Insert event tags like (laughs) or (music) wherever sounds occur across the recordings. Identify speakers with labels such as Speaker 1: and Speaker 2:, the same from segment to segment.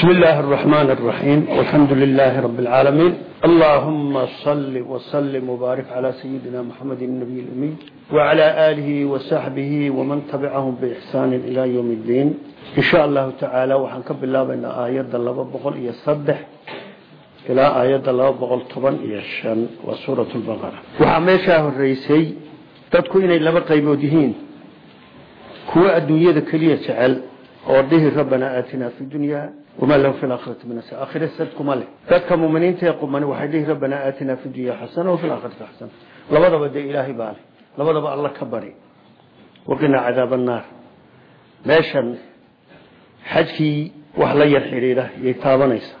Speaker 1: بسم الله الرحمن الرحيم والحمد لله رب العالمين اللهم صل وسلم وبارك على سيدنا محمد النبي الأمي وعلى آله وصحبه ومن تبعهم بإحسان إلى يوم الدين إن شاء الله تعالى وحنكب الله بأن آيات الله بقول يصدح إلى آيات الله بقول طبعا يشان وسورة البقرة وحميشه الرئيسي تدكو إني لما قيبودهين كوا الدنيا كلية تعال ورديه ربنا آتنا في الدنيا وما له في الآخرة من نساء آخر السدكم له ذاتك مؤمنين تيقومون وحيديه ربنا آتنا في الدنيا حسنة وفي الآخرة حسنة لبدا بدا إلهي بالي لبدا بدا الله كبري وقنا عذاب النار ماشا حجكي وحلا يرحيريره يتابنيسا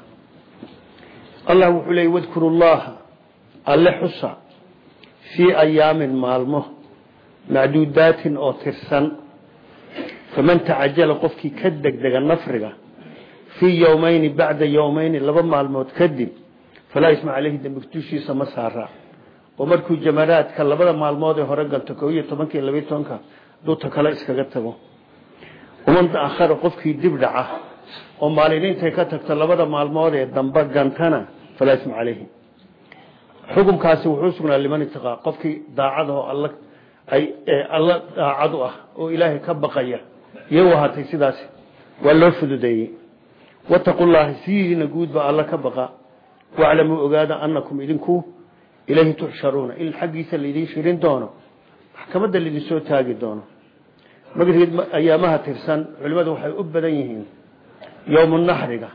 Speaker 1: الله وحلي واذكروا الله الله حسا في أيام مالمه معدودات أو ترسن faman tacajala qofkii ka degdega nafriga fii yowmayni bacda yowmayni laba maalmood kadib falaa isma caleyhi dembi dushiisa ma saara. Oo markuu jamaraadka labada maalmood ee hore galto ko iyo tobanka iyo labiyo tobanka duuta kale iskaga tago. Waman akhara qofkii dib dhaca oo maalin intay ka tagto labada maalmood ee dambe gantana falaa isma caleyhi xukunkaasi wuxuu sugnaa liman itiqaa qofkii daacadaho alla ay wataqu llaha sidiina guudba alla ka baqa. Waclamuu ogaada anakum idinku ilayhi tuxsharuuna. In xaggiisa laydin shirin doono. Maxkamadda laydin soo taagi doono. Magriid ayaamaha tirsan culimmadu waxay u badan yihiin. Yowmu naxriga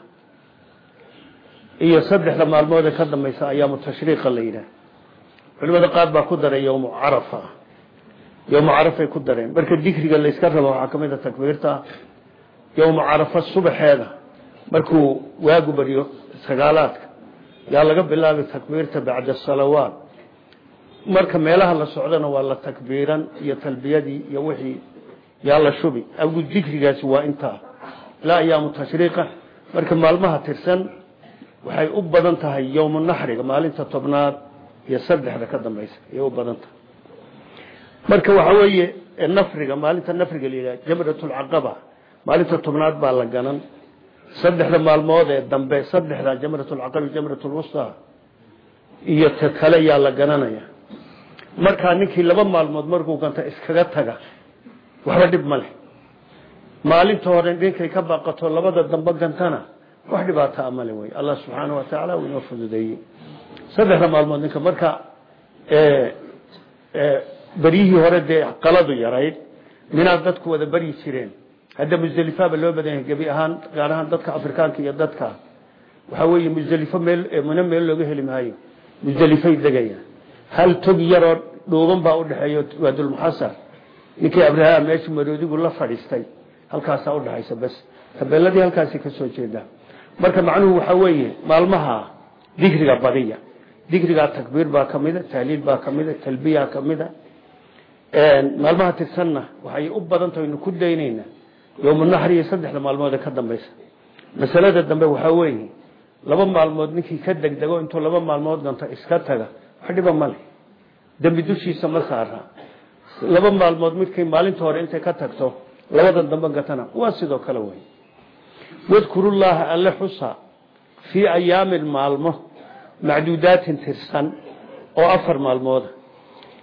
Speaker 1: iyo saddexda maalmood ee ka dambaysa ayaamu tashriiqa la yidhaah. Culimada qaar baa ku daray yowmu carafa. Yowma carafay ku dareen. Marka dikriga layska rabo waxaa ka mid a takbiirta. Yowma carafa markuu waagu baryo sagaalaadka yaa laga bilaabay takbiirta bacda salawaat marka meelaha la socdana waa la takbiiran iyo talbiyadii iyo wixii yaa la shubi. Agu dikrigaasi waa intaa. Ilaa ayaamu tashriiqa. Marka maalmaha tirsan waxay u badan tahay yowmu naxriga maalinta tobnaad iyo saddexda ka dambaysa ayay u badan tahay. Marka waxa weeye nafriga maalinta nafriga la yidhaha jamratulcaqaba maalinta tobnaad baa la ganan saddexda maalmood ee dambe saddexda jamratulcaqaba jamratulwusta iyo ta kale yaa la gananaya markaa ninkii laba maalmood markuu ganta iskaga taga waxba dhib ma leh. Maalinta hore ninkay ka baqato labada dambe gantana wax dhibaataa male wey allah subxaana wa tacaala uu inoo fududeeyey. Saddexda maalmood ninka marka beryihii hore dee qaladu yarayd minaad dadku wada beryi jireen hadda musdelifaaba loo badan yahay gebi ahaan gaar ahaan dadka afrikaanka iyo dadka waxaa weeye musdelifo meel mino meel looga heli maayo. Musdelifay degayaan hal tog yaroo dhuuban baa udhexeeya waadulmuxasar ninkii abraha meeshu maroodigu la fadhiistay halkaasaa udhexaysa bas tabeeladii halkaasi ka soo jeeda. Marka macnuhu waxaa weeye maalmaha dikriga badiya. Dikrigaa takbiir baa kamida tahliil baa kamida talbiya kamida maalmaha tirsanna waxay u badan tahay nu ku daynayna yowmunaxri iyo saddexda maalmood ee ka dambaysa. Masalada dambe waxaa weeye laba maalmood ninkii ka degdego intuu laba maalmood ganto iska taga wax dhiba male dembi dushiisa ma saara laba maalmood midkay maalinta hore intay ka tagto labada dambe gatana. Waa sidoo kale wey wadkurullaha alle xusa fii ayaamin maalmo macduudaatin tirsan oo afar maalmooda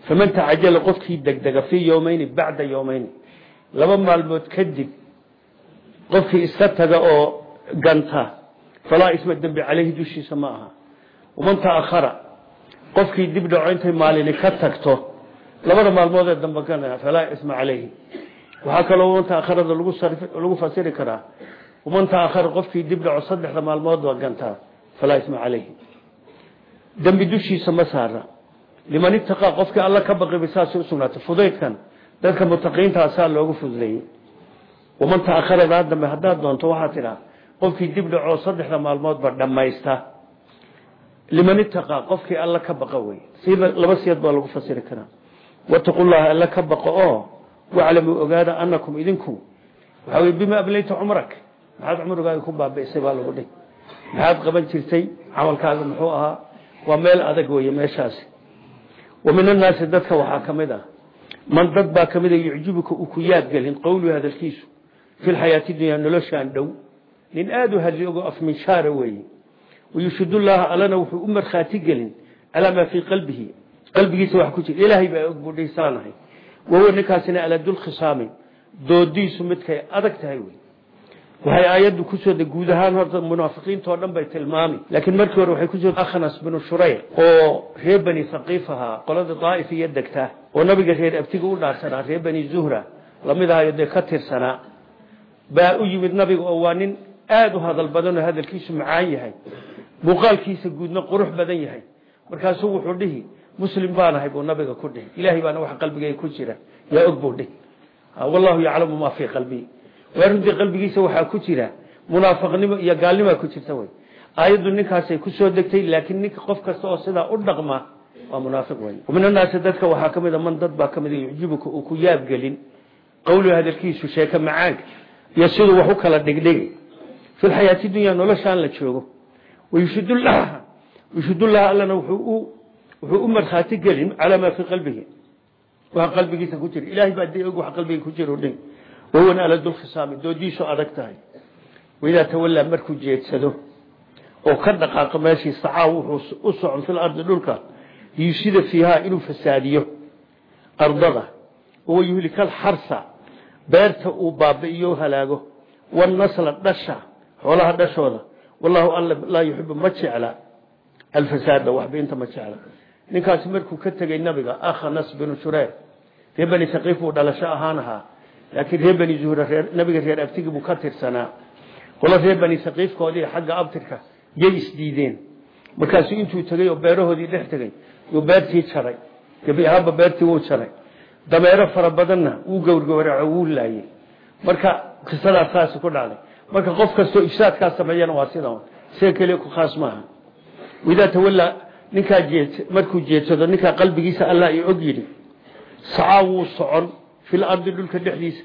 Speaker 1: faman tacajala qofkii degdega fii yowmayni bacda yowmayni laba maalmood kadib qofkii iska taga oo ganta falaa isma dembi caleyhi dushiisa ma aha. Waman taakhara qofkii dib dhaco intay maalini ka tagto labada maalmood ee dambe gana falaa isma caleyhi waxaa kaloo waman taakharada lagu fasiri karaa. Waman taakhara qofkii dib dhaco saddexda maalmoodba gantaa falaa isma caleyhi dembi dushiisa ma saara. Liman itaqaa qofkii alla ka baqiba saasay loogu fududeeyey waman taakharadaa dambe haddaad doonto waxaa tidhaa qofkii dib dhacoo saddexda maalmoodba dhammaysta. Liman itaqaa qofkii alla ka baqa wey siba laba siyad baa lagu fasiri karaa. Wattaqullaha alla ka baqo oo waclamuu ogaada anakum idinku. Waxaa wey bima ablayta cumrak. Maxaad cumrigaaga ku baabi'isay baa lagu dhihi maxaad qaban jirtay camalkaaga muxuu ahaa waa meel adag wey meeshaasi wa min annaasi dadka waxaa ka mid ah man dad baa ka mid a yucjibuka uu ku yaadgelin qowlu hadalkiisu fi lxayaati dunya noloshaan dhow. Nin aada u hadli ogo afminshaara weeye. Wayushid llaha allana wuxuu u markhaati gelin calaa maa fii qalbihi. Qalbigiisa wax ku jira. Ilaahay baa og buu dhisaanahay wahuwa ninkaasina aladulkhisaami doodiisu midkay adag tahay wey waxay aayaddu ku soo guud ahaan horta munaafiqiintao dhan bay tilmaami. Laakiin markii hore waxay ku soo akhnas binu shurayc oo reer bani haqiif ahaa qolada daa'if iyo degta oo nabiga reer abtiga u dhaarsanaa reer bani zuhra la mid ahayo dee ka tirsanaa baa u yimid nabiga oo waa nin aada u hadal badan oo hadalkiisu macaan yahay. Muuqaalkiisa guudna qurux badan yahay. Markaasuu wuxuu dhihi muslim baanahay buu nabiga ku dhihi. Ilaahay baana wax qalbigay ku jira yaa og buu dhihi. Wallahu yaclamu maa fii qalbii. Waa runtii qalbigiisa waxaa ku jira munaafiqnimo iyo gaalnimaa ku jirta wey aayaddu ninkaasay ku soo degtay laakiin ninka qof kasta oo sidaa u dhaqma waa munaafiq wey min annaasi dadka waxaa ka mid a man dad baa ka mid yucjibuka uu ku yaabgelin qowluhu hadalkiisu sheeke macaanka iyo siduu wax u kala dhigdhigi fi lxayaati dunya noloshaan la joogo. Wayushidulaha allana wuxuu u markhaati gelin calaa maa fii qalbihi. Waxa qalbigiisa ku jira. Ilahay baa de og wax qalbiga ku jira dhin wahuwana aladulkhisaami doodiisu adag tahay. Waidaa tawallaa markuu jeedsado oo ka dhaqaaqo meeshii sacaa wuxuu u socon fil ardi dhulka liyusida fiihaa inuu fasaadiyo ardada. Oo yuhlika alxarsa beerta uu baabi'iyo halaago. Wanasla dhasha xoolaha dhashooda. Wallahu alla laa yuxibu ma jecla. Alfasaada waxbiinta ma jecla. Ninkaasi markuu ka tegey nabiga akhanas binu shureer reer bani saqiif buu dhalasho ahaan ahaa. Laakiin reer bani zuhra nabiga reer abtigi buu ka tirsanaa. Qolo reer bani saqiifkoodii xagga abtirka yay isdiideen markaasuu intuu tegey oo beerahoodii dhex tegey yuu beertii jaray. Gebi ahaanba beertii wuu jaray dameero fara badanna wuu gowrgowraco wuu laayey marka qisadaas saasi ku dhacday. Marka qof kastoo ifsaadkaa sameeyana waa sidan sida keliya ku khaas maaha. Idaa tawallaa ninkaa jeed markuu jeedsado ninkaa qalbigiisa allah i og yidhi sacaa wuu socon fil ardi dhulka dhexdiisa.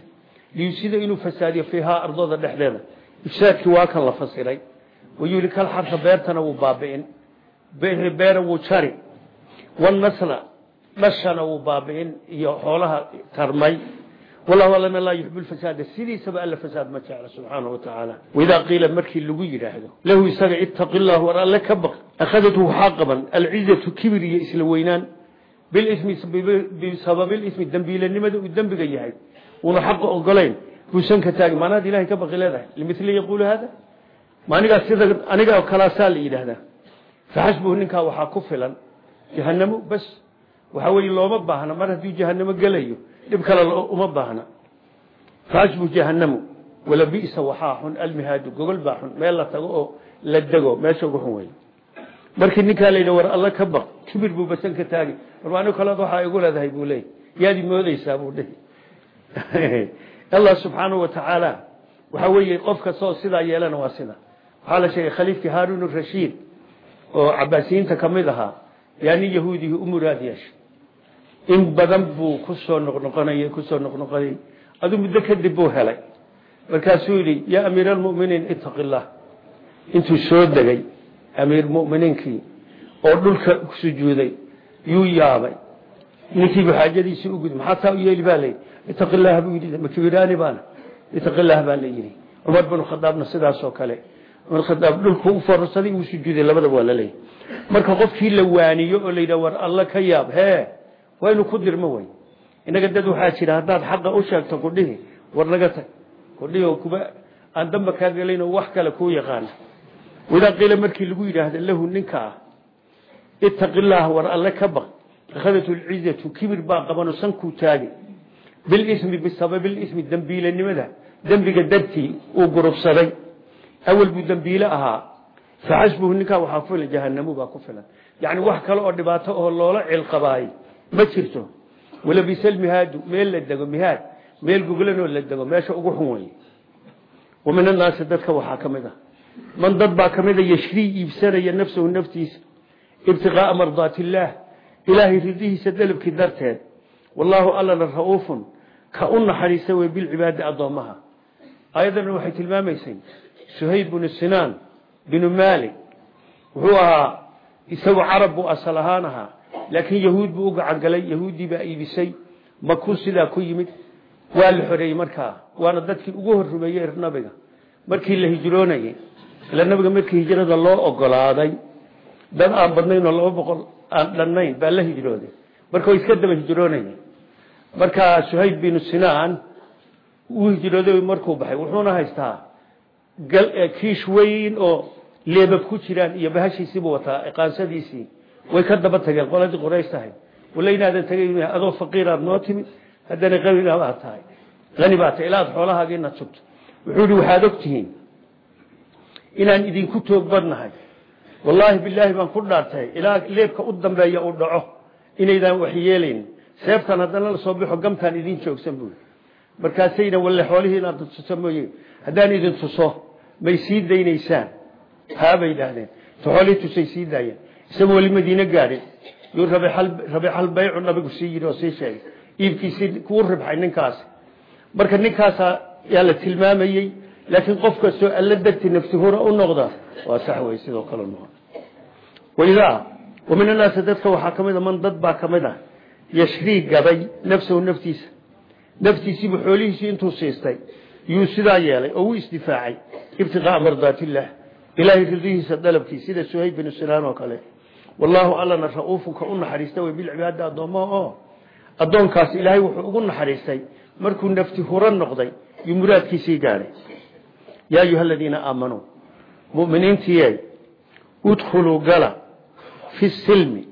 Speaker 1: Liyusida inuu fasaadiyo fiihaa ardooda dhexdeeda. Ifsaadkii waa kan la fasiray. Wayulikal xarka beertana wuu baabi'in. Beera wuu jari. Wanasla dhashana wuu baabi'in iyo xoolaha tarmay. Wallahu laa yuxib lfasaada sidiisaba alla fasaad ma jecla subxaanahu wa tacaala. Waidaa qiila markii lagu yidhaahdo lahu isaga ittaqi llah war alle ka baq. Akhadatu waxaa qaban alcizatu kibir iyo isla weynaan. Bilismi bisababi lismi dembiilanimada uu dembiga yahay. Uuna xaqa ogolayn buusan ka taagin maanaad ilahay ka baqi leedahay? Limili yaquulu hada ma anigaa sida aniga kalaasaa la yidhaahdaa. Faxasbuhu ninkaa waxaa ku filan jahanamo bas waxa weeye looma baahna mar hadduu jahanamo gelayo dhib kale uma baahna. Faxasbuhu jahanamo wala bisa waxaa xun almihaadu gogol baa xun meel la tago oo la dego meesha ugu xun wey markii ninkaa la yidhi war alla ka baq kibir buu basan ka taagi war ani kalead waxaa igu leedahay buu leeyay yaadi moodeysaa buu dhihi. (laughs) Allah subxaanahu wa tacaala waxa weeye qof kastoo sidaa yeelana waa sida. Waxaa la sheegay khaliifkii haarun rashiid oo cabaasiyiinta ka mid ahaa yaa nin yahuudihi u muraad yeeshay in badan buu ku soo noqnoqonayay ku soo noqnoqonayay. Aduu muddo kadib buu helay. Markaasuu yidhi yaa amiir almuminiin ittaqi illah intuu soo degay amiir muminiinkii oo dhulka sujuuday yuu yaabay. Ninkiibu xaajadiisii u gudi maxaa taa u yeeli baa layidhi ittaqi illaha buu yidhi makibiraani baana. Ittaqi illah baa la yidhi. Cumar binu khadaabna sidaas oo kale. Cumar khadaab dhulku u fororsaday uu sujuuday labadaba waa la leeyahy marka qofkii la waaniyo oo la yidhaha war alla ka yaab hee waa inuu ku dirmo wey inaga dad waxaa jira haddaad xaqa u sheegto kudhihi war laga tag. Kudhihi oo kuba aan damba kaa gelayn oo wax kale kuu yaqaana wadaa qiila markii lagu yidhaahda lahu ninka ah ittaqi illaah war alle ka baq. Akhadatu lcizatu kibir baa qabano sankuu taagi bilismi bisababi lismi dembiilanimada dembiga dartii uu gurubsaday. Awel buu dembiile ahaa. Faxasbuhu ninkaa waxaa ku filan jahanamu baa ku filan. Yacni wax kale oo dhibaato oo loola cilqabaay ma jirto. Walabisa lmihaadu meel la dego mihaad. Meel goglanoo la dego meesha ugu xun weye wa min annaasi dadka waxaa ka mid ah. Man dad baa ka mida yashrii iibsanaya nafsahu naftiisa. Ibtiqaaa mardaati illaah ilaahay ridihiisa dalabkii darteed. Wallaahu allana ra'uufun. Ka u naxariisa wey bilcibaadi addoommaha ayaddana waxay tilmaamaysay suhayb binu sinaan binu maalik wuxuu ahaa isagu carab buu asal ahaan ahaa laakiin yahuud buu u gacan galay yahuuddii baa iibisay makuu sidaa ku yimid. Waa la xoreeyey markaa waana dadkii ugu horrumeeyey nabiga. Markii la hijroonayey ila nabiga markii hijrada loo ogolaaday dad aan badnayn oo laba boqol aan dhannayn baa la hijrooday. Marka way iska daba hijroonayeen. Markaa suhayb binu sinaan uu hijrooday markuu baxay. Wuxuuna haystaa kiish weyn oo leebab ku jiraan iyo bahashiisiibuu wataa qaansadiisii way ka daba tageen qoladii quraysh tahay. Wala inaadan tagay adoo faqiiraad noo timid haddana qanibaad tahay. Qani baa tahay ilaa ad xoolahaaga inaad sugto. Wuxuu waxaad ogtihiin inaan idinku toog badnahay. Wallaahi baan ku dhaartay. Ilaa leebka u dambeeya uu dhaco. Inaydaan wax yeelayn. Seeftan haddana la soo baxo gamtaan idin joogsan buui markaasayna walle xoolihii inaad tuso haddaan idin tuso may sii daynaysaan. Haabay idhaahdeen xoolihii tusay sii daayeen isagoo weli madiine gaadhin yuu rabeexal baycu nabigu sii yidhi oo sii sheegay. Iibkiisii kuu ribxay ninkaasi. Marka ninkaasaa yaa la tilmaamayey laakiin qof kastoo alla darti nafsi hura u noqda waa sax wey sidoo kale waidaa wa min annaasi dadka waxaa ka mid a man dad baa ka mid ah yashrii gaday nafsahu naftiisa. Naftiisiibu xoolihiisii intuu siistay yuu sidaa yeelay oo u isdifaacay ibtiqaa'a mardaatillah. Ilaahay ridihiisa dalabkii sida suhayb binu sinaan oo kale wallaahu allana ra'uufun ka u naxariista wey bilcibaada addoommaha oo addoonkaas ilaahay wuxuu ugu naxariistay. Markuu nafti hura noqday yuu muraadkiisii gaadhay yaa ayuha aladiina aamanuu muminiintiye udkhuluu gala fi silmi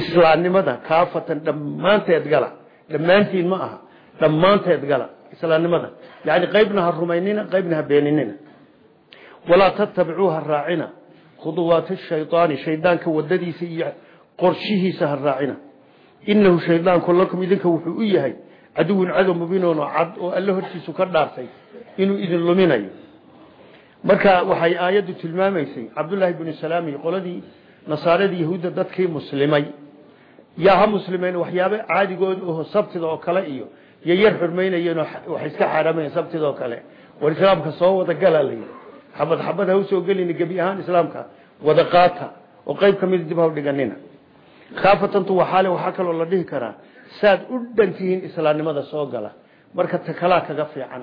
Speaker 1: islaamnimada kaafatan dhammaanteed gala. Dhammaantiin ma aha dhammaanteed gala islaamnimada. Yani qaybna ha rumaynina qaybna ha beeninina. Walaa tattabicuuha raacina khuduwaati shaydaani shaydaanka wadadiisa iyo qorshihiisa ha raacina. Inahu shaydaanku lakum idinka wuxuu u yahay caduwun cadow mubiinoonoo cad oo alle hortiisu ka dhaartay inuu idin luminayo. Marka waxay aayaddu tilmaamaysay cabdullaahi binu salaam iyo qoladii nasaaradii yahuudda dadkii muslimay. Yaa ha muslimeen waxyaaba caadigood oho sabtida oo kale iyo iyo yar xurmaynayeenoo waxay iska xaaraamayen sabtida oo kale. War islaamka soo wada gala layidhi xabad xabad ha u soo gelina gebi ahaan islaamka wada qaata oo qayb ka mida dib ha u dhiganina. Khaafatantu waxaale waxaa kaloo la dhihi karaa saad u dhantihiin islaamnimada soo gala. Marka takalaa kaga fiican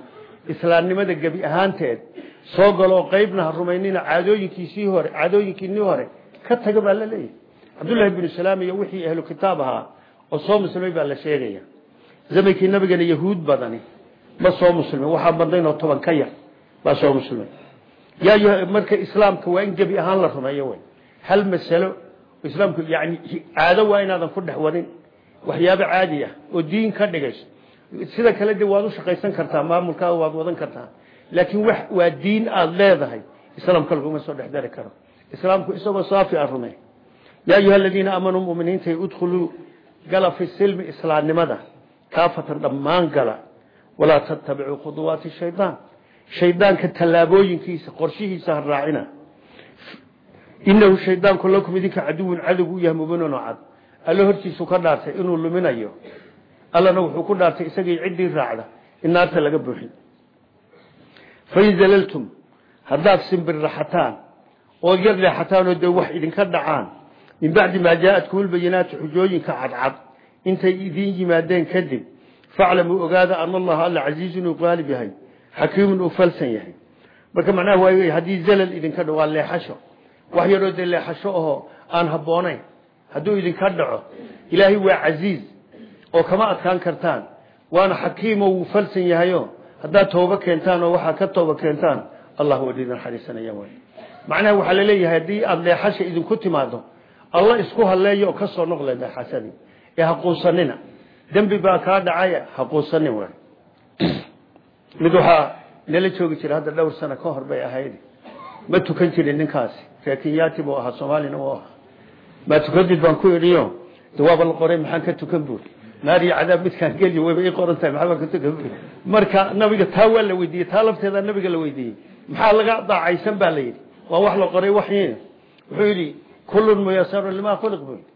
Speaker 1: islaamnimada gebi ahaanteed soo galoo qaybna ha rumaynina caadooyinkiisii hore caadooyinkiinii hore ka taga baa la leeyahay. Cabdullaahi binu salaam iyo wixii ahlu kitaab ahaa oo soo muslimay baa la sheegaya. Zamankii nabigana yahuud badani ma soo muslimin waxaa oo marka islaamka waa in gebi ahaan la rumeeyo wey hal masalo islaamku yani caado waa inaadan ku dhex wadin waxyaabo caadi ah oo diin ka dhigayso sida kale de waad u shaqaysan kartaa maamulkaa waad wadan kartaa. Laakiin wax waa diin aada leedahay islaamka laguma soo dhex dari karo. Islaamku isagoo saafi a rume yaa ayuha aladiina aamanuu muminiinta udkhuluu gala fi silmi islaamnimada kaafatan dhammaan gala. Walaa tattabicuu khuduwaati shaydaan shaydaanka tallaabooyinkiisa qorshihiisa ha raacina. Inahu shaydaanku lakum idinka caduwun cadow u yahay mubinunoo cad. Alle hortiisu ka dhaartay inuu luminayo. Allana wuxuu ku dhaartay isagii ciddii raacda. In naarta laga buuxin. Fain zalaltum haddaad simbirraxataan oo yar leexataan oo dee wax idinka dhacaan min bacdi maa jaaatkum lbayinaatu xujooyinka cadcad intay idiin yimaadeen kadib faclamuu ogaada ana allaha alla casiizun uu qaalib yahay xakiimun uu falsan yahay. Marka macnaha waa haddii zalal idinka dha waa leexasho. Wax yaroo dee leexasho ahoo aan habboonayn. Hadduu idinka dhaco ilaahay waa casiiz oo kama adkaan kartaan. Waana xakiimoo wuu falsan yahayo haddaad tooba keentaan oo waxaad ka tooba keentaan allah waa idin naxariisanaya wy macnaha waxaa la leeyahay haddii aada leexasha idinku timaado alla isku halleeyo oo ka soo noqle leexashadii ee haquusanina dembi baa kaa mid waxaa nala joogi jira hadda dhowr sano ka hor bay ahayd. Ma tukan jirin ninkaasi. Reekinyaati buu ahaa soomaalina u ahaa. Maa tukadid baan ku idhiyo de waaba la qoray maxaan ka tukan buuri naar iyo cadaab midkaan geliy wayba ii qoran tahay maxaa baan ka tukan buuri marka nabiga taa waa la weydiiyey taa lafteeda nabiga la weydiiyey. Maxaa laga daacaysan baa la yidhi. Waa wax la qoray waxyiin wuxuu yidhi kullun muyasarun limaa khuliq buu yidhi.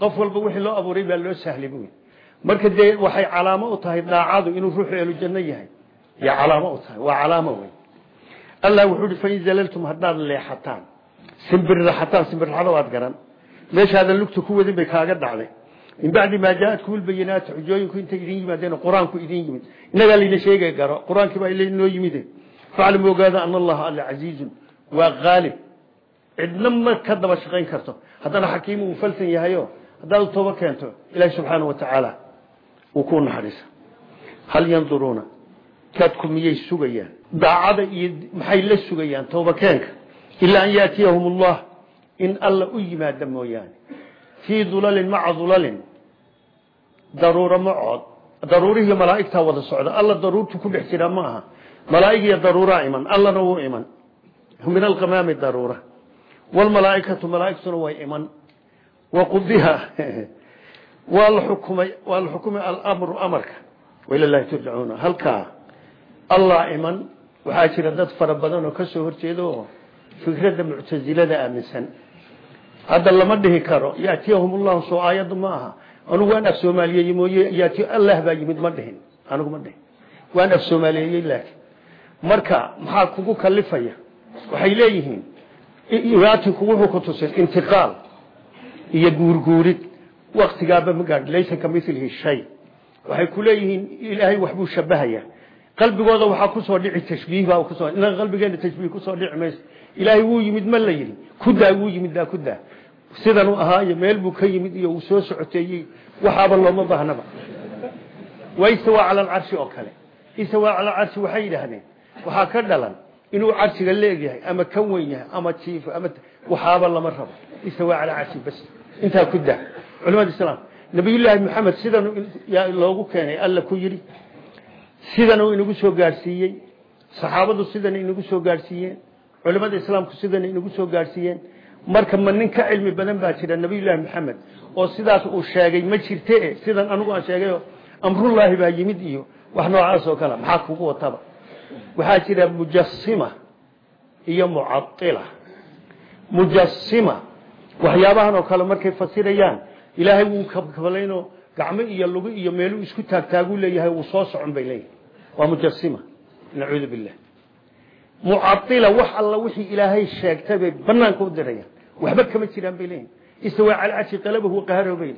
Speaker 1: Qof walba wixii loo abuuray baa loo sahlay buu yidhi. Marka dee waxay calaamo u tahay daacadu inuu ruuxu ehlu janno yahay ya calaamo u tahay waa calaamo wey allah wuxuu yidhi fain zalaltum haddaad leexataan simbirraxataan simbirraxada waad garan. Meeshaadan lugta ku wadin bay kaaga dhacday. Min bacdi maa jaaatkum lbayinaatu xujooyinku intay idin yimaadeen qur'aanku idin yimid. Innagaa layna sheegay garo qur'aankii baa inoo yimide faclam ogaada ana allaha alla casiizun waa qaalib. Cidna ma ka daba shaqayn karto. Haddana xakiim uu falsan yahayo haddaad tooba keento ilaahi subxaana wa tacaala uu ku naxariisa. Hal yanduruuna dadku miyay sugayaan? Daacada iyo maxay la sugayaan? Toobakeenka ilaa an yaatiyahum allah in alla u yimaada mooyaane. Fii dulalin maca dulalin. Daruuro macood daruurihiiyo malaa'igtaa wada socda. Alla daruurtu ku dhex jiraa ma aha. Malaa'ig iyo daruuraa iman. Allana wuu iman. Min alqamaami daruura. Wlmalaaikatu malaaigtuna way iman. Waqudiha (laughs) waa la xukumay alamru amarka. Wailalahi turjacuuna halkaa allah iman waxaa jira dad fara badan oo ka soo horjeeda oo fikradda muctasilada aaminsan. Hadda lama dhihi karo yaatiyahum llahu soo aayaddu ma aha. Anugu waan af soomaaliyeeyey mooye allah baa yimid ma dhihin. Anigu ma dhihin. Waan af soomaaliyeeyey laakiin. Marka maxaa kugu kalifaya waxay leeyihiin imaatinku wuxuu ku tusin intiqaal iyo guurguurid. Waktigaaba ma gaadh laysa ka milihi shay. Waxay ku leeyihiin ilaahay waxbuu shabahaya qalbigooda waxaa ku soo dhici tashbiih baa ku soo inaga qalbigeena tashbiih ku soo dhici mayso ilaahay wuu yimid ma la yidhi kudaa wuu yimid daa kudaa sidanuu ahaa iyo meel buu ka yimid iyo uu soo socoteeyey waxaaba looma baahnaba waa istawaa cala alcarshi oo kale. Istawaa cala alcarshi waxay yidhaahdeen waxaa ka dhalan inuu carshiga leegyahay ama ka weyn yahay ama jiifo ama waxaaba lama rabo istawaa cala carshi bas. Intaa ku daa. Culimada islaam nabiyullaahi maxamed sidan loogu keenay alla ku yidhi sidanuu inagu soo gaadhsiiyey saxaabadu sidan inagu soo gaadhsiiyeen culimada islaamku sidan inagu soo gaadhsiiyeen marka ma nin ka cilmi badan baa jira nabiyullaahi maxamed oo sidaas uu sheegay ma jirte sidan anigu aan sheegayo amrullaahi baa yimid iyo wax noocaas oo kale maxaa kugu wataba? Waxaa jira mujasima iyo mucaila mujasima waxyaabahan oo kale markay fasirayaan ilaahay wuu kabkabalayno gacmo iyo lugu iyo meeluu isku taagtaaguu leeyahay wuu soo socon bay leeyahay waa mujasima. Nacuudu billah. Mucaila wax alla wixii ilaahay sheegtay bay banaanka u dirayaan. Waxba kama jiraan bay leeyihiin istawaa cala cashi qalabahu qaharo bay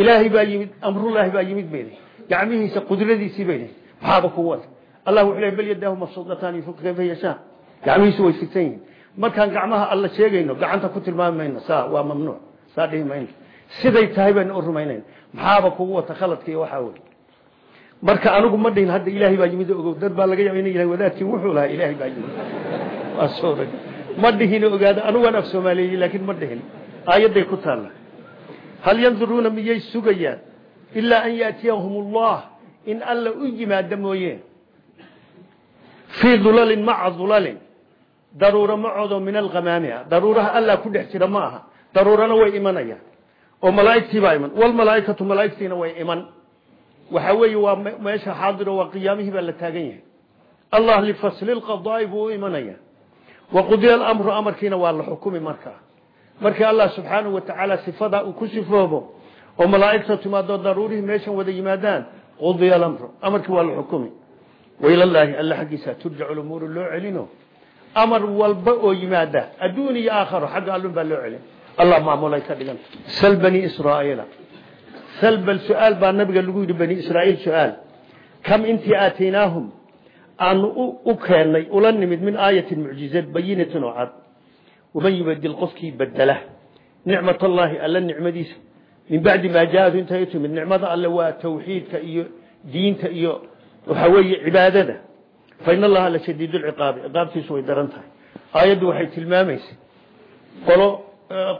Speaker 1: ilaahay baa yimid amrullaahi baa yimid bay gacmihiisa qudradiisii bay maxaaba kugu wata allah wuxuu leeyahay bal yadaahu mabsuudatan yunfiqu kayfa yashaa. Gacmihiisu way fidsan yihiin. Markaan gacmaha alla sheegayno gacanta ku tilmaami mayno. Saa waa mamnuuc. Saa dhihi mayno. Siday tahay baynu u rumaynayna maxaaba kugu wata khaladka iyo waxaa wey marka anigu ma dhihin hadda ilaahay baa yimid ogow dad baa laga yaaba ina yidhaha wadaadkii wuxuu lahaa ilaahay baa yimid. Waa sooray ma dhihin ogaada anigu waan af soomaaliyeeyey laakiin ma dhihin aayadday ku taalla. Hal yanduruuna miyay sugayaan? Ilaa an yaatiyahum allah in alla u yimaada mooye. Fii dulalin maca dulalin daruuro macoodo min alkhamaami ah daruuraha allah ku dhex jira ma aha. Daruurana way imanayaan. Oo malaa'igtii baa iman. Walmalaaikatu malaa'igtiina way iman waxa weeye waa meesha xaadiro waa qiyaamihii baa la taagan yahay. Allah lifasli lqadaa'i buu u imanaya. Wa qudiya alamru amarkiina waa la xukumi markaa markii allah subxaanahu wa tacaala sifadaa uu ku sifoobo oo malaa'igta timaado daruurihii meeshan wada yimaadaan qudiya alamru amarkii waa la xukumi. Wailallaahi alla xaggiisa turjacu lumuuru loo celino. Amar walba oo yimaada adduun iyo aakharo xagga allun baa loo celin. Allah maamulay ka dhiganta sal bani israa'iila sal bal su'aal baa nabiga lagu yidhi bani israa'iil su'aal. Kam intii aataynaahum? Aanu u keennay ula nimid min aayatin mucjizad bayinatin oo cad. Waman yubadil qofkii bedela nicmat allaahi alla nicmadiisa. Min bacdi maa jaaadu intay u timid nicmada alle waa tawxiidka iyo diinta iyo waxa weeye cibaadada. Fa in allaha la shadiid lciqaabi ciqaabtiisu way daran tahay. Aayaddu waxay tilmaamaysay. Qolo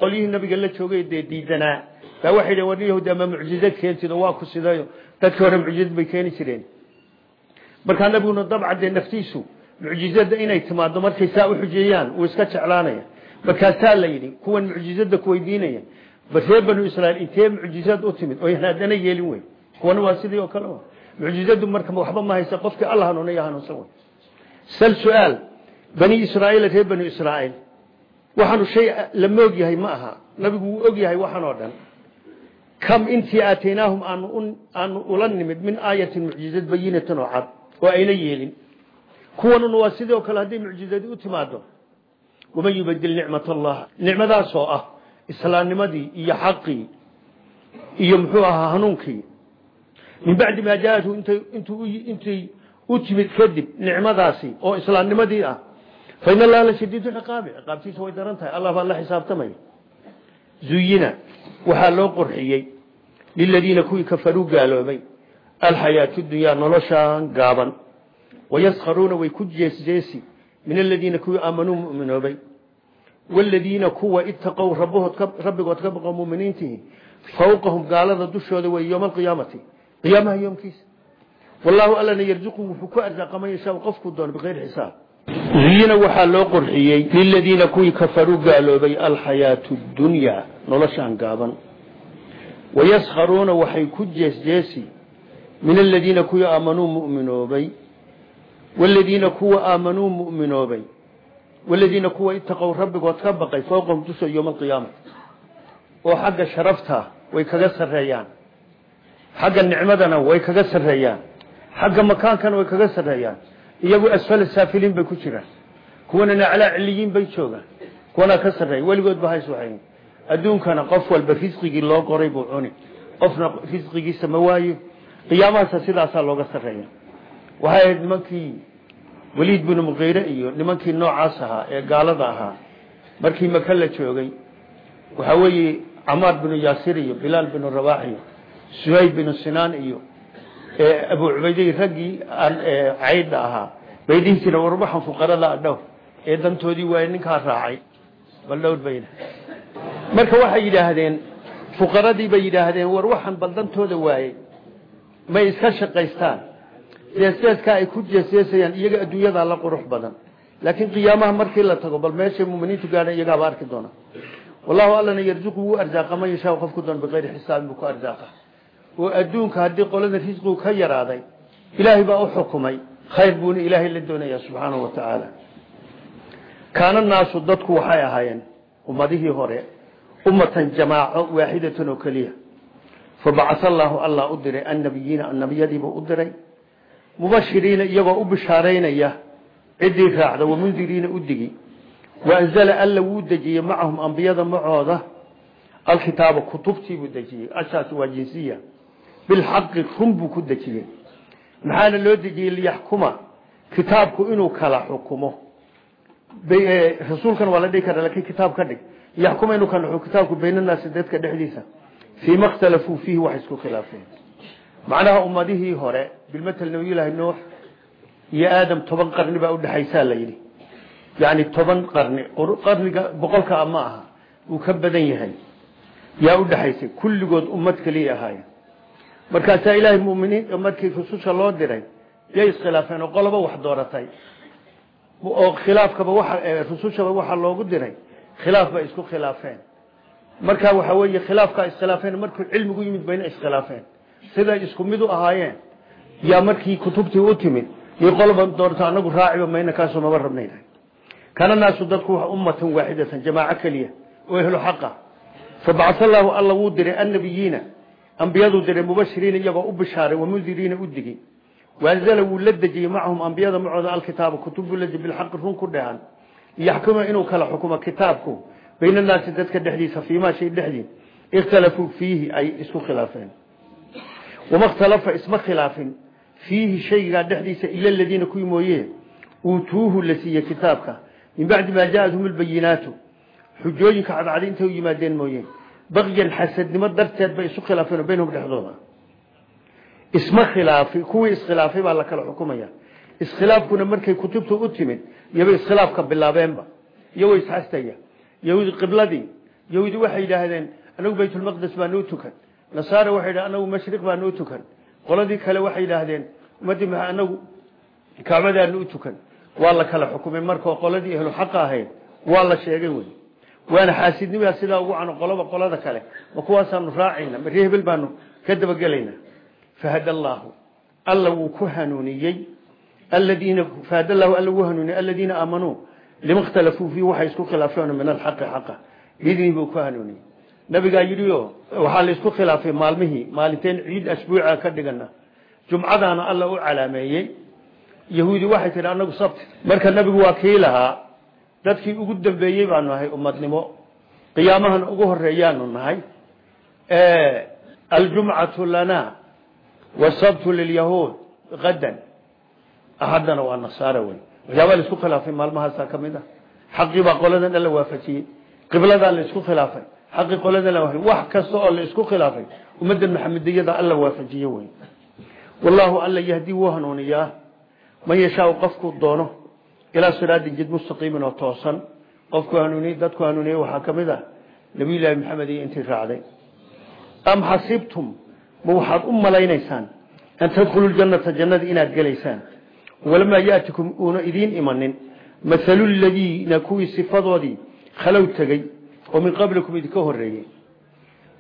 Speaker 1: qolyihii nabiga la joogay dee diidanaa baa waxay dhn war yahuud ama mucjizad keentido waa ku sidayo. Dadkii hore mucjizad bay keeni jireen. Markaa nabiguna dabcan dee naftiisu mucjizada inay timaado markay saa u xujeeyaan uu iska jeclaanaya. Markaasaa la yidhi kuwan mucjizada kuweydiinaya bal reer banu israiil intee mucjizad u timid? Oo haddana yeelin wey kuwana waa sidii oo kale mucjizadu marka waxba ma haysa qofkii alla hanuunaya hanuunsan wey sal su'aal bani israaiil reer banu israaiil waxaanu shay la moog yahay ma aha. Nabigu wuu og yahay waxaan oo dhan kam intii aataynaahum aanu ula nimid min aayatin mucjizad bayinatan oo cad oo ayna yeelin. Kuwanuna waa sidii oo kale hadday mucjizadi u timaado waman yubadil nicmat allah nicmadaasoo ah islaamnimadii iyo xaqii iyo muxuu ahaa hanuunkii. Min bacdi maa jaaatu intay u timid kadib nicmadaasi oo islaamnimadii ah fa in allaha la shadiidu ciqaabi ciqaabtiisa way daran tahay. Allah baa la xisaabtamaya zuyina waxaa loo qorxiyey liladiina kuwii kafaruu gaaloobay alxayaatu dunyaa noloshaan gaaban. Wayaskharuuna way ku jeesjeesi min aladiina kuwii aamanuu muminoobay. Wladiina kuwa itaqow rabbigood ka baqo muminiintihi fawqahum gaalada dushooda wey yowma alqiyaamati qiyaamaha yoomkiisa. Wallahu allana yarzuqu wuxuu ku arsaaqa man yashaa doono bikayri xisaab zuyina waxaa loo qorxiyey liladiina kuwii kafaruu gaaloobay alxayaatu dunyaa noloshaan gaaban. Wayaskharuuna waxay ku jeesjeesi min aladiina kuwii aamanuu muminoobay wladiina kuwa aamanuu muminoobay waladiina kuwa itaqow rabbigood ka baqay fowqahum dushooda yowma alqiyaamati oo xagga sharafta way kaga sarreeyaan. Xagga nicmadana way kaga sarreeyaan. Xagga makaankana way kaga sarreeyaan iyagu asfala saafiliin bay ku jiraan. Kuwana naclaa ciliyiin bay joogaan. Kuwanaa ka sarreeya. Weligood ba hays waxayn adduunkana qof walba risqigii loo qoray buu cuni. Qofna risqigiisa ma waayo. Qiyaamahaasa sidaasaa looga sarreeya. Waxay ahayd nimankii waliid binu muqiire iyo nimankii noocaas ahaa ee gaalada ahaa. Markii maka la joogay waxaa weeye camaar binu yaasir iyo bilaal binu rabaax iyo suhayb binu sinaan iyo abu cubayday raggii caydha ahaa bay dhihi jireen war waxaan fuqarada adhow ee dantoodii waaye ninkaa raacay. Bal dhowr bayna marka waxay yidhaahdeen fuqaradii bay yidhaahdeen war waxaan bal dantooda waayey may iska shaqaystaan. Jeesjeeskaa ay ku jeesjeesayaan iyaga adduunyadaa la qurux badan. Laakiin qiyaamaha markii la tago bal meeshay muminiintu gaadhan iyagaaba arki doona wallahu allana yarzuqu wuu arsaaqa man yashaa qofku doon bikayri xisaabin buu ku arsaaqa oo adduunka haddii qolada risqigu ka yaraaday ilaahay baa u xukumay. Khayr buuna ilaahay la doonaya subxaanahu wa tacaala kaana naasu dadku waxay ahaayeen ummadihii hore ummatan jamaaco waaxidatan oo keliya. Fabacasa allaahu allah u diray annabiyiina annabiyadiibuu u diray. Mubashiriina iyagoo u bishaaraynaya ciddii raacda wamundiriina u digi. Waanzala alla wuu dejiyey macahum ambiyada macooda. Alkitaaba kutubtiibuu dejiyey ashaas waa jinsiya bilxaqi run buu ku dejiyey maxaana loo dejiyey liyaxkuma kitaabku inuu kala xukumo rasuulkan waa la dhigi kara laakiin kitaab ka dhig yaxkuma inuu kala kitaabku baynanaasi dadka dhexdiisa fiima اkhtalafuu fiihi wax isku khilaafeen macnaha ummadihii hore bilmatel nabiyullaahi nuux iyo aadam toban qarni baa udhexaysaa la yidhi yani toban qarni qarniga boqolkaa ma aha uu ka badan yahay yaa udhexaysay kulligood ummad keliya ahaayeen markaasaa ilaahay muminiin markii rususha loo diray yay iskhilaafeen oo qoloba wax dooratay. Oo khilaafkaba rusushaba waxaa loogu diray khilaaf bay isku khilaafeen. Marka waxa weeye khilaafkaa iskhilaafeen markuu cilmigu yimid bayna iskhilaafeen. Siday isku mid u ahaayeen. Yaa markii kutubtii u timid iyo qoloba doorta anagu raaciba mayna kaasoo maba rabnayna kana naasu dadku waa ummatan waaxidatan jamaaco keliya oo ehlo xaqa. Fabacasa allaahu alla wuu diray annabiyiina ambiyaduu diray mubashiriina iyagoo u bishaaray wamundiriina u digi. Waanzala wuu la dejiyey macahum ambiyada macooda alkitaaba kutubbuu la bilxaqi run ku dhehan. Yaxkuma inuu kala xukumo kitaabku. Bayna naasi dadka dhexdiisa fiimaa shay dhexdii ikhtalafuu fiihi ay isku khilaafeen. Wama ikhtalafa isma khilaafin. Fiihi shaygaa dhexdiisa ila aladiina kuwii mooye uutuuhu la siiyey kitaabka. Min bacdi maa jaathum albayinaatu xujooyinka cadcadi intay u yimaadeen mooye bakyan xasadnimo darteed bay isu khilaafeen baynahum dhexdooda isma khilaafi kuwii iskhilaafay baa la kala xukumaya iskhilaafkuna markay kutubta u timid iyaba iskhilaafka bilaabeenba iyagoo isxastaya yahuudi qibladii yahuudi waxay yidhaahdeen anagu baytulmaqdes baa noo tukan nasaara waxay yidhahdeen anagu mashriq baa noo tukan qoladii kale waxay yidhaahdeen ummadii maa anagu kacbadaanu u tukan waa la kala xukumay markao qoladii ahlu xaqa ahayd waa la sheegay wey waana xaasidnimia sidaa ugu cano qoloba qolada kale ma kuwaasaanu raacayna ma ree hebel baanu ka dabagelayna fahada allaahu alla wuu ku hanuuniyey. Aladiina fahada allahu alla wuu hanuuniyey. Aladiina aamanuu lima ikhtalafuu fiih waxay isku khilaafeen min alxaqi xaqa. Biidni buu ku hanuuniyey. Nabigaa yidhi o waxaa la isku khilaafay maalmihii maalinteen ciid asbuuca ka dhigana jumcadaana alla u calaameeyey. Yahuudi waxay tihi anagu sabti marka nabigu waa kii lahaa dadkii ugu dambeeyey baanu nahay ummadnimo. Qiyaamahan ugu horeeyaanu nahay aljumcatu lana wasabtu lilyahuud qadan axadana waa nasaara wey waxyaabaa la isku khilaafay maalmahaasaa ka mid ah. Xaqii baa qoladan alla waafajiyey. Qibladaa la isku khilaafay. Xaqii qoladan la wax kasta oo la isku khilaafay ummaddan maxamediyada alla waafajiye wey wallaahu alla yahdii wuu hanuuniyaa. Man yashaau qofkuu doono ilaa siraadin jid mustaqiimin oo toosan. Qofku hanuuniy dadku hanuuniye waxaa ka mid ah nabiyullaahi maxamed iyo intii raacday. Am xasibtum ma waxaad u malaynaysaan an tadkhulu ljannata jannada inaad gelaysaan? Walamaa yaatikum uuna idiin imanin. Mathalu ladiina kuwii sifadoodii khalow tegey oo min qablikum idinka horeeyey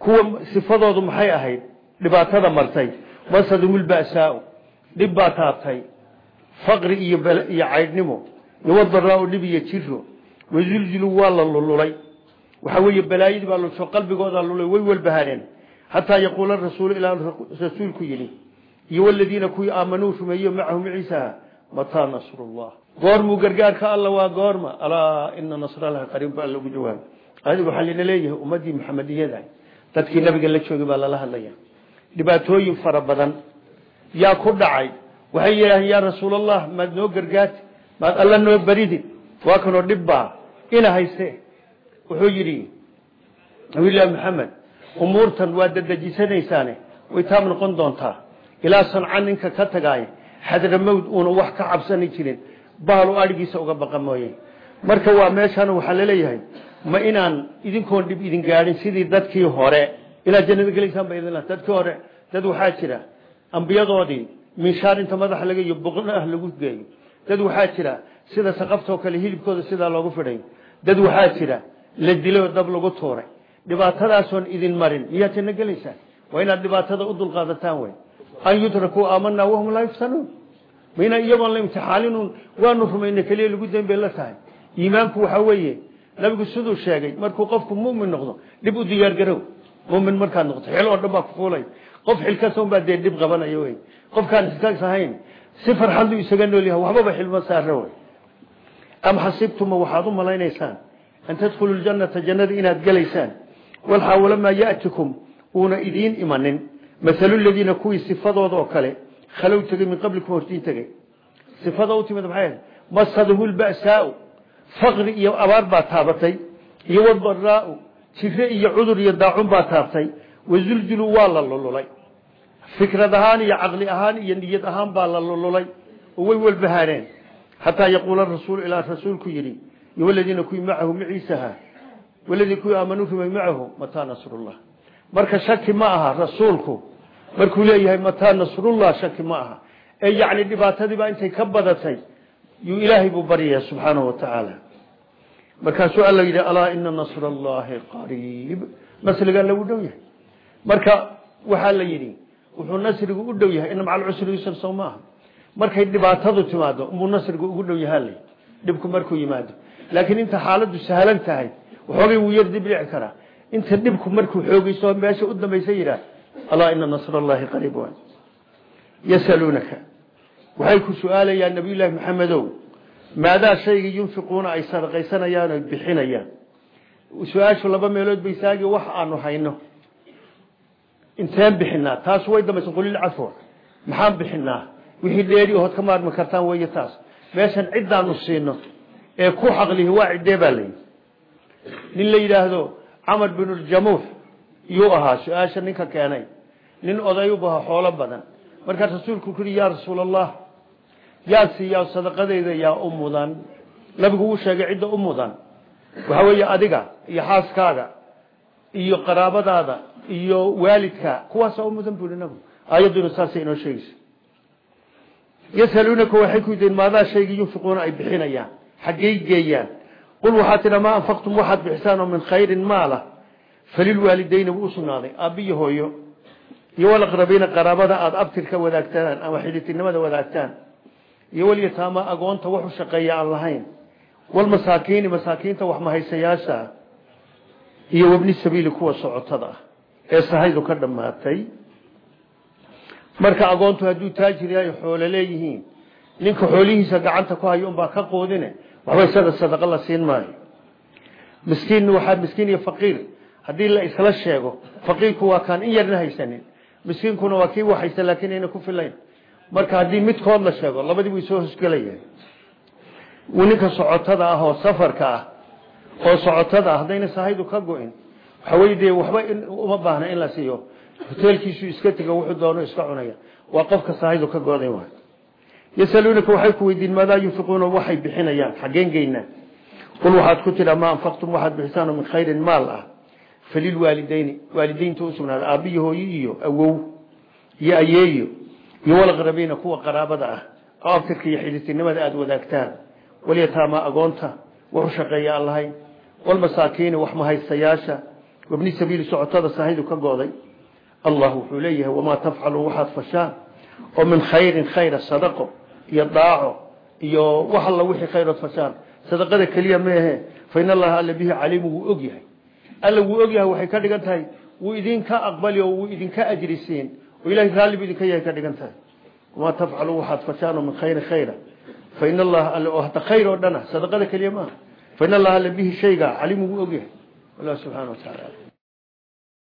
Speaker 1: kuwa sifadoodu maxay ahayd? Dhibaatada martay. Masadumulba'saau dhib baa taabtay. Faqri iyo iwadaraau dhib iyo jiro wazulzilu waa la lululay. Waxaa weeye balaayadii baa lusho qalbigoodaa lulay way walbahaareen xataa yaquula rasuulu ilaa rasuulku yidhi iyo waladiina kuwii aamanuu rumeeyo macahu maciisaha mataa nasrullah. Goormuu gargaarka alla waa goorma alaa ina nasrallahi qariib ba alla ugu jawaabay adigu waxaa lina leeyahay ummadii maxamediyada dadkii nabiga la joogay baa lala hadlaya dhibaatooyin fara badan yaa ku dhacay. Waxay yidhaaheen yaa maad alla noo baridid waa kanoo dhib baa. Ina hayste wuxuu yidhi nabiylaahi maxamed umuurtan waa dadejisanaysaan way taab noqon doontaa. Ilaa sanca ninka ka tagaay xadramowd uuna wax ka cabsani jirin. Baalu adhigiisa uga baqa mooye. Marka waa meeshaan waxaa la leeyahay ma inaan idinkoon dhib idin gaadhin sidii dadkii hore. Inaad jannada gelaysaan ba idin dadkii hore dad waxaa jira ambiyadoodii minshaar inta madaxa laga iyo boqnah lagu geeyo dad waxaa jira sida saqaftoo kale hilibkooda sidaa loogu fidhay dad waxaa jira la dilay dab lagu tuuray. Dhibaatadaasoon idin marin. Miyaad janno gelaysaan waa inaad dhibaatada u dulqaadataan wey an yutrakuu aamanaa wahum laa yuftanuun. Mayna iyagoon la imtixaaninun waanu rumayna keliya lagu dembey la tahay. Iimaanku waxaa weeye nabigu siduu sheegay markuu qofku mumin noqdo dhib u diyaargarow mumin markaad noqoto xil oo dhan baa ku fuulay. Qof xil kasta unbaa dee dhib qabanaya wey qofkaan ahayn si farxaddu isaga nool yahay waxbaba xilma saara wey am xasibtuma waxaad u malaynaysaan an tadkhulu ljannata jannada inaad gelaysaan walxaa walamaa ya'tikum uuna idiin imanin. Mathalu ladiina kuwii sifadooda oo kale khalow tegey min qablikum hortiin tegey. Sifada u timid maxay? Masadahu lba'saau faqri iyo abaar baa taabatay iyo wadaraau jire iyo cudur iyo daacun baa taabtay wazulzilu waa la lululay fikrad ahaan iyo caqli ahaan iyo niyad ahaan baa la lululay. Oo way walbahaareen. Xataa yaquula rasuul ilaa rasuulku yidhi iyo waladiina kuwii macahu maciisaha waladii kuwii aamanuu rumay macahu? Mataa nasrullah. Marka shaki ma aha rasuulku. Markuu leeyahay mataa nasrullah shaki ma aha. Ee yacni dhibaatadiibaa intay ka badatay yuu ilaahay buu baryaya subxaanahu wa tacaala. Markaasuu alla yidhi alaa ina nasr allahi qariib. Nasrigaa lagu dhow yahay. Marka waxaa la yidhi wuxuu nasrigu u dhow yahay ina maca alcusri yusr markay dhibaatadu timaado umbuu nasrigu ugu dhow yahaa la dhibku markuu yimaado. Laakiin inta xaaladdu sahlan tahay waxoogay yar dibdhici karaa. Inta dhibku markuu xoogeyso meesha u dambaysa yidhaah alaa ina nasr allahi qariib waxay ku su'aalayaan nabiyullaahi maxamedow maadaa shayga yunfiquuna ay sadaqaysanayaan oy bixinayaan? Su'aashu laba meelood bay saagi wax aanu hayno inteen bixinaa taas way dambaysa qulilcafwa maxaan bixinaa? Wixii dheeri ood ka maarmi kartaan wey taas. Meeshan ciddaanu siino ee ku xaqlihi waa ciddee baa layihi nin la yidhaahdo camar binuljamuux yuu ahaa su'aasha ninka keenay. Nin oday u baha xoolo badan. Markaas rasuulku ku yihi yaa rasuul allah yaa siiyaa sadaqadeyda yaa u mudan. Nabigu uu sheegay cidda u mudan. Waxaa weeye adiga iyo xaaskaaga iyo qaraabadaada iyo waalidka kuwaasa u mudan bui nabigu aayadduna saasay inoo sheegaysa. Yasaluunaka waxay ku yidhiin maadaa shaygii yunfiquuna ay bixinayaan xaggey geeyaan. Qul waxaa tidha maa anfaqtum waxaad bixisaan oo min khayrin maala falilwaalidayni wuu u sugnaaday aabbiyo hooyo iyo walaqrabiina qaraabada aada abtirka wadaagtaan ama xidhitinimada wadaagtaan iyo walyataama agoonta wax u shaqeeya aan lahayn walmasaakiini masaakiinta wax mahaysayaasha ah iyo wabni sabiili kuwa socotada ah ee sahaydu ka dhammaatay. Marka agoontu hadduu taajir yahay xoolo leeyihiin ninka xoolihiisa gacanta ku hayo unbaa ka qoodine waxba isaga sadaqa la siin maayo. Miskiin waxaa miskiin iyo faqiir. Haddii la isla sheego faqiirku waa kaan in yarna haysanin. Miskiinkuna waa kii waxaysa laakiin ayna ku filayn. Marka haddii midkood la sheego labadii way soo ninka socotada ah oo safarka ah oo socotada ah haddayna sahaydu ka go-in waxawey dee waxba uma baahna in la siiyo. Hoteelkiisu iska tego wuxuu doono iska cunaya. Waa qofka sahaydu ka goday waay. Yasaluunaka waxay ku weydiin maadaa yunfiquuna? Waxay bixinayaan xaggeen geynaa qul waxaad ku tidhaa maa anfaqtum waxaad bixisaan min khayrin maal ah. Falilwaalideyni waalideynta usugnaada aabbiyi hooyo iyo awow iyo ayeeyo iyo walaqrabiina kuwa qaraabada ah oo abtirka iyo xidhiirtinimada aada wadaagtaan. Walyataama agoonta wuxu shaqeeya aan lahayn walmasaakiini wax mahaystayaasha wabni sabiili socotada sahaydu ka go'day allah wuxuu leeyahay wamaa tafcalu waxaad fashaan oo min khayrin khayra sadaqo iyo daaco iyo wax alla wixii khayrood fashaan. Sadaqada keliya meehe fa in allaha alla bihi caliimu wuu og yahay. Alla wuu og yahay waxay ka dhigan tahay wuu idinka aqbali oo wuu idinka ajri siin oo ilahay raallibu idinka yahay ka dhigan tahay. Wamaa tafcalu waxaad fashaan oo min khayrin khayra. Fa in allaha alla oo hata khayr oo dhana sadaqada keliya maaha fa in allaha alla bihi shayga caliimu wuu og yahay wallah subxana wa tacaala